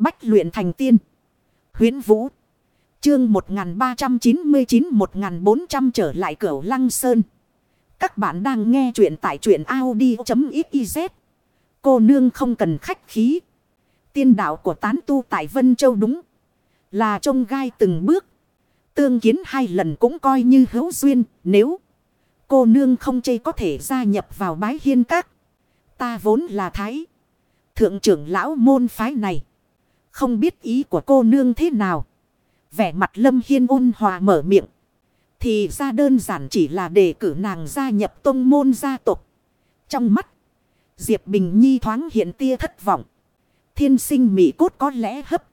Bách luyện thành tiên. Huyến Vũ. Chương 1399-1400 trở lại cửa Lăng Sơn. Các bạn đang nghe truyện tại truyện Audi.xyz. Cô nương không cần khách khí. Tiên đạo của tán tu tại Vân Châu đúng. Là trông gai từng bước. Tương kiến hai lần cũng coi như hữu duyên. Nếu cô nương không chê có thể gia nhập vào bái hiên các. Ta vốn là thái. Thượng trưởng lão môn phái này. Không biết ý của cô nương thế nào. Vẻ mặt lâm hiên ôn hòa mở miệng. Thì ra đơn giản chỉ là để cử nàng gia nhập tông môn gia tộc. Trong mắt. Diệp Bình Nhi thoáng hiện tia thất vọng. Thiên sinh mỹ cốt có lẽ hấp.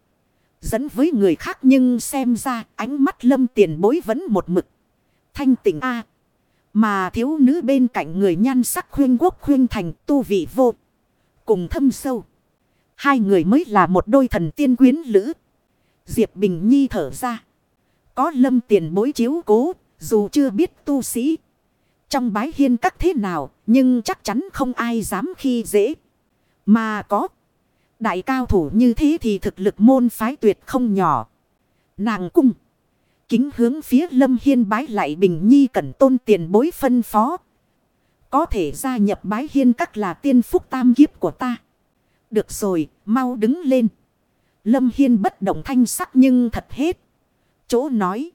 Dẫn với người khác nhưng xem ra ánh mắt lâm tiền bối vẫn một mực. Thanh tỉnh A. Mà thiếu nữ bên cạnh người nhan sắc khuyên quốc khuyên thành tu vị vô. Cùng thâm sâu. Hai người mới là một đôi thần tiên quyến lữ. Diệp Bình Nhi thở ra. Có lâm tiền bối chiếu cố, dù chưa biết tu sĩ. Trong bái hiên các thế nào, nhưng chắc chắn không ai dám khi dễ. Mà có. Đại cao thủ như thế thì thực lực môn phái tuyệt không nhỏ. Nàng cung. Kính hướng phía lâm hiên bái lại Bình Nhi cẩn tôn tiền bối phân phó. Có thể gia nhập bái hiên các là tiên phúc tam kiếp của ta. Được rồi, mau đứng lên. Lâm Hiên bất động thanh sắc nhưng thật hết. Chỗ nói.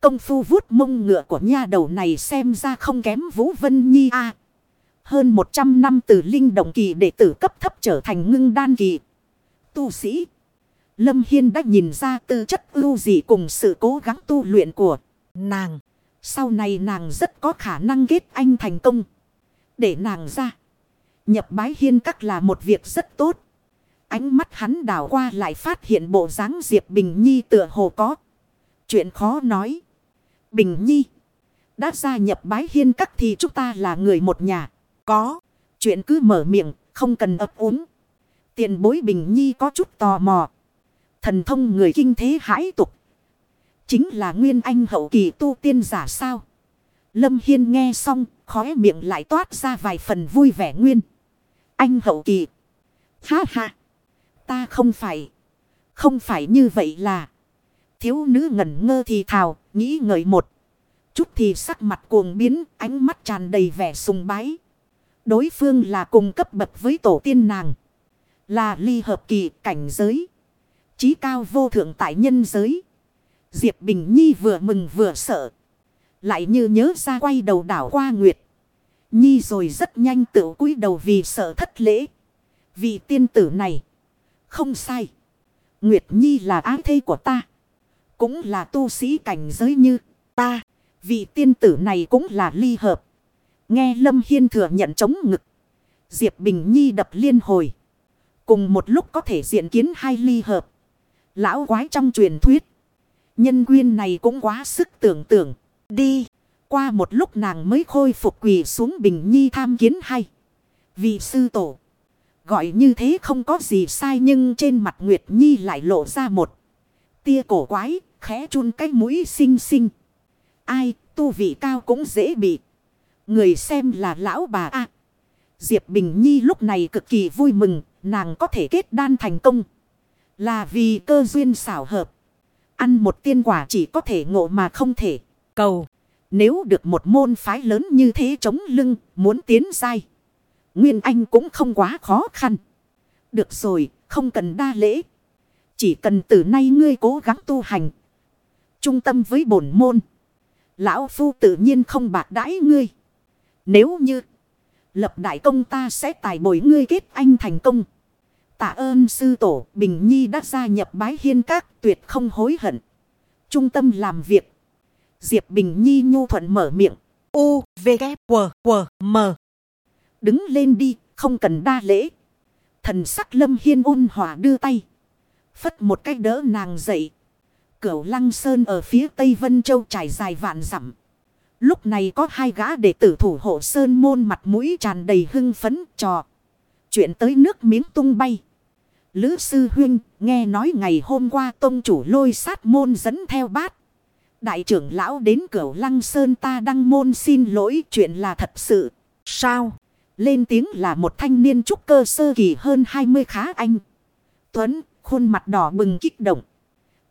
Công phu vuốt mông ngựa của nha đầu này xem ra không kém Vũ Vân Nhi a Hơn 100 năm từ linh động kỳ đệ tử cấp thấp trở thành ngưng đan kỳ. Tu sĩ. Lâm Hiên đã nhìn ra tư chất ưu dị cùng sự cố gắng tu luyện của nàng. Sau này nàng rất có khả năng kết anh thành công. Để nàng ra. Nhập bái hiên các là một việc rất tốt. Ánh mắt hắn đảo qua lại phát hiện bộ dáng Diệp Bình Nhi tựa hồ có. Chuyện khó nói. Bình Nhi. Đã gia nhập bái hiên các thì chúng ta là người một nhà. Có. Chuyện cứ mở miệng, không cần ấp úng. tiền bối Bình Nhi có chút tò mò. Thần thông người kinh thế hãi tục. Chính là nguyên anh hậu kỳ tu tiên giả sao. Lâm Hiên nghe xong, khóe miệng lại toát ra vài phần vui vẻ nguyên. Anh hậu kỳ. Ha ha. Ta không phải. Không phải như vậy là. Thiếu nữ ngẩn ngơ thì thào. Nghĩ ngợi một. Chút thì sắc mặt cuồng biến. Ánh mắt tràn đầy vẻ sùng bái. Đối phương là cùng cấp bậc với tổ tiên nàng. Là ly hợp kỳ, cảnh giới. Chí cao vô thượng tại nhân giới. Diệp Bình Nhi vừa mừng vừa sợ. Lại như nhớ ra quay đầu đảo qua Nguyệt. Nhi rồi rất nhanh tự cúi đầu vì sợ thất lễ. Vị tiên tử này. Không sai. Nguyệt Nhi là ái thê của ta. Cũng là tu sĩ cảnh giới như ta. Vị tiên tử này cũng là ly hợp. Nghe Lâm Hiên thừa nhận chống ngực. Diệp Bình Nhi đập liên hồi. Cùng một lúc có thể diện kiến hai ly hợp. Lão quái trong truyền thuyết. Nhân quyên này cũng quá sức tưởng tượng. Đi. Qua một lúc nàng mới khôi phục quỳ xuống Bình Nhi tham kiến hay. Vị sư tổ. Gọi như thế không có gì sai nhưng trên mặt Nguyệt Nhi lại lộ ra một. Tia cổ quái, khẽ chun cái mũi xinh xinh. Ai, tu vị cao cũng dễ bị. Người xem là lão bà a Diệp Bình Nhi lúc này cực kỳ vui mừng, nàng có thể kết đan thành công. Là vì cơ duyên xảo hợp. Ăn một tiên quả chỉ có thể ngộ mà không thể cầu. Nếu được một môn phái lớn như thế chống lưng, muốn tiến dai. Nguyên Anh cũng không quá khó khăn. Được rồi, không cần đa lễ. Chỉ cần từ nay ngươi cố gắng tu hành. Trung tâm với bổn môn. Lão Phu tự nhiên không bạc đãi ngươi. Nếu như lập đại công ta sẽ tài bồi ngươi kết anh thành công. Tạ ơn sư tổ Bình Nhi đã gia nhập bái hiên các tuyệt không hối hận. Trung tâm làm việc. Diệp Bình Nhi nhu thuận mở miệng. U, V, K, W, W, M. Đứng lên đi, không cần đa lễ. Thần sắc lâm hiên ôn hòa đưa tay. Phất một cái đỡ nàng dậy. Cửu lăng sơn ở phía tây Vân Châu trải dài vạn dặm. Lúc này có hai gã đệ tử thủ hộ sơn môn mặt mũi tràn đầy hưng phấn trò. Chuyện tới nước miếng tung bay. Lữ sư huynh nghe nói ngày hôm qua tông chủ lôi sát môn dẫn theo bát. Đại trưởng lão đến cửa lăng sơn ta đăng môn xin lỗi chuyện là thật sự. Sao? Lên tiếng là một thanh niên trúc cơ sơ kỳ hơn 20 khá anh. Tuấn, Khuôn mặt đỏ bừng kích động.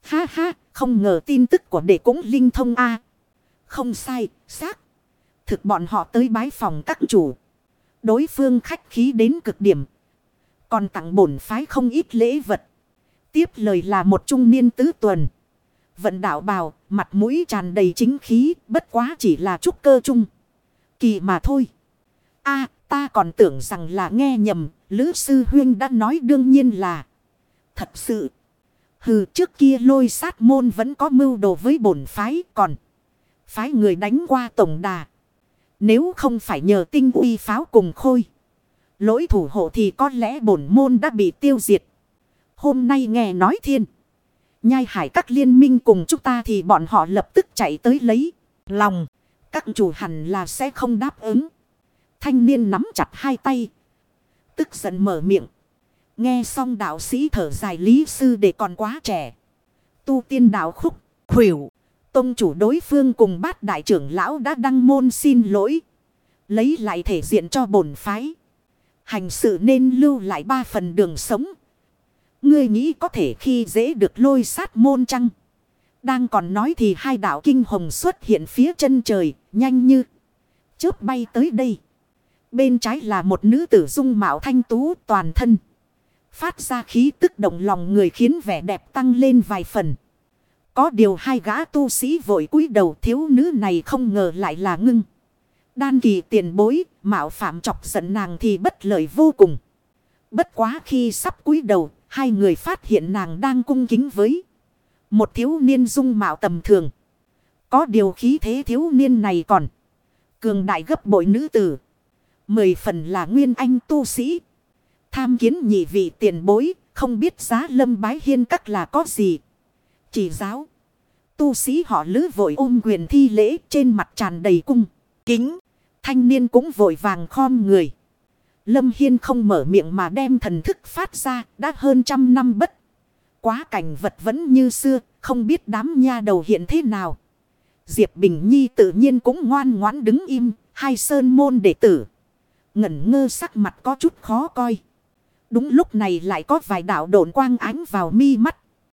Ha ha, không ngờ tin tức của đệ cũng linh thông a Không sai, xác. Thực bọn họ tới bái phòng các chủ. Đối phương khách khí đến cực điểm. Còn tặng bổn phái không ít lễ vật. Tiếp lời là một trung niên tứ tuần. Vận đạo bào, mặt mũi tràn đầy chính khí, bất quá chỉ là trúc cơ trung. Kỳ mà thôi. a ta còn tưởng rằng là nghe nhầm, Lữ Sư Huyên đã nói đương nhiên là thật sự. Hừ trước kia lôi sát môn vẫn có mưu đồ với bổn phái còn. Phái người đánh qua tổng đà. Nếu không phải nhờ tinh uy pháo cùng khôi. Lỗi thủ hộ thì có lẽ bổn môn đã bị tiêu diệt. Hôm nay nghe nói thiên. Nhai hải các liên minh cùng chúng ta thì bọn họ lập tức chạy tới lấy. Lòng. Các chủ hẳn là sẽ không đáp ứng. Thanh niên nắm chặt hai tay. Tức giận mở miệng. Nghe xong đạo sĩ thở dài lý sư để còn quá trẻ. Tu tiên đạo khúc, khủyểu. Tông chủ đối phương cùng bát đại trưởng lão đã đăng môn xin lỗi. Lấy lại thể diện cho bổn phái. Hành sự nên lưu lại ba phần đường sống. Ngươi nghĩ có thể khi dễ được lôi sát môn chăng? Đang còn nói thì hai đạo kinh hồng xuất hiện phía chân trời, nhanh như chớp bay tới đây. Bên trái là một nữ tử dung mạo thanh tú toàn thân. Phát ra khí tức động lòng người khiến vẻ đẹp tăng lên vài phần. Có điều hai gã tu sĩ vội cúi đầu thiếu nữ này không ngờ lại là ngưng. Đan kỳ tiền bối, mạo phạm chọc giận nàng thì bất lợi vô cùng. Bất quá khi sắp cúi đầu, hai người phát hiện nàng đang cung kính với một thiếu niên dung mạo tầm thường. Có điều khí thế thiếu niên này còn cường đại gấp bội nữ tử. Mười phần là nguyên anh tu sĩ. Tham kiến nhị vị tiền bối, không biết giá lâm bái hiên các là có gì. Chỉ giáo. Tu sĩ họ lứ vội ôm quyền thi lễ trên mặt tràn đầy cung. Kính. Thanh niên cũng vội vàng khom người. Lâm Hiên không mở miệng mà đem thần thức phát ra đã hơn trăm năm bất. Quá cảnh vật vẫn như xưa, không biết đám nha đầu hiện thế nào. Diệp Bình Nhi tự nhiên cũng ngoan ngoãn đứng im, hai sơn môn đệ tử. Ngẩn ngơ sắc mặt có chút khó coi. Đúng lúc này lại có vài đạo độn quang ánh vào mi mắt.